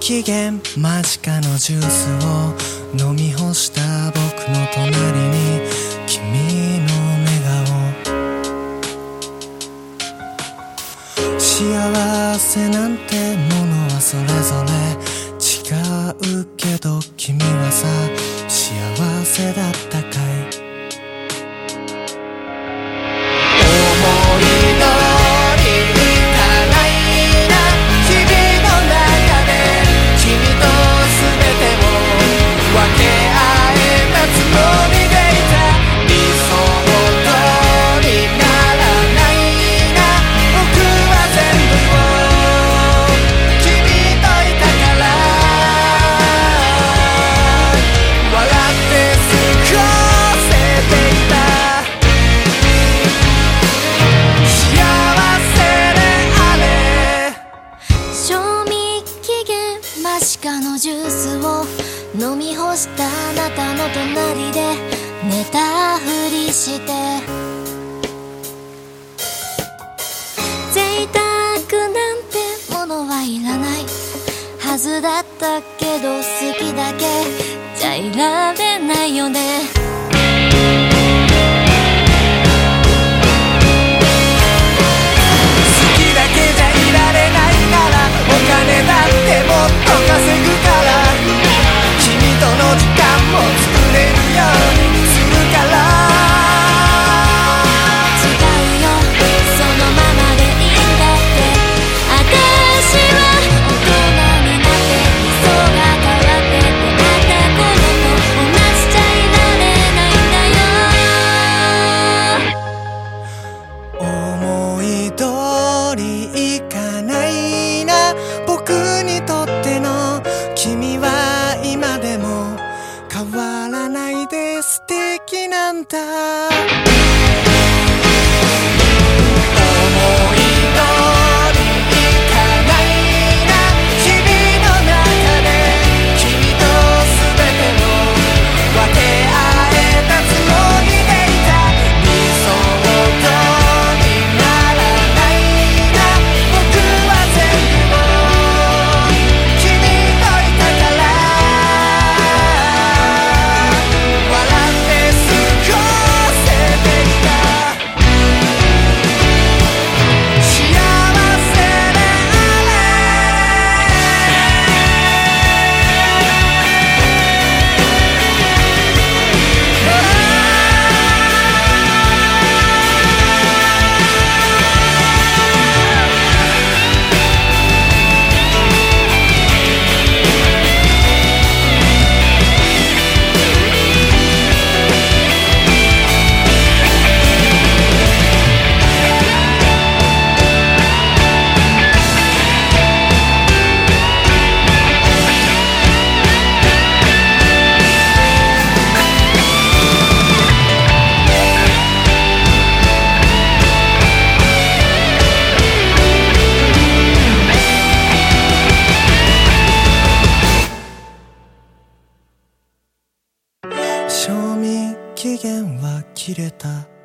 期限間近のジュースを飲み干した僕の隣に君の寝顔幸せなんてものはそれぞれ。違うけど君はさ幸せだったから。いジュースを飲み干したあなたの隣で寝たふりして。贅沢なんてものはいらない。はずだったけど好きだけ。じゃいられないよね。的。は切れた。